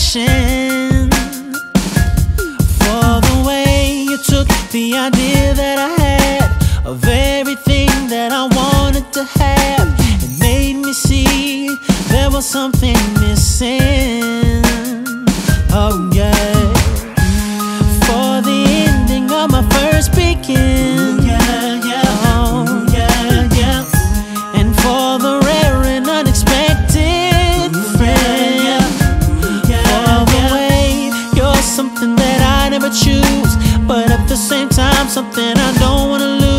affection for the way you took the idea that I had of everything that I wanted to have and made me see there was something missing. Oh, yeah. But at the same time, something I don't wanna lose.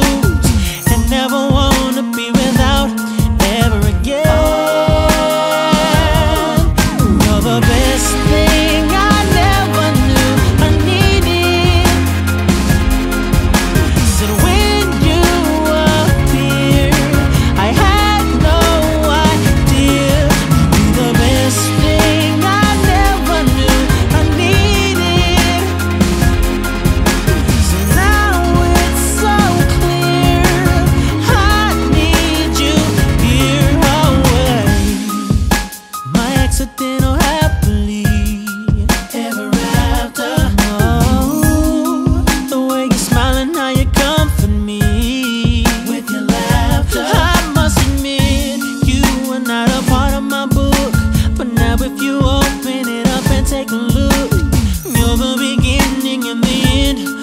But now if you open it up and take a look, you're the beginning and the end.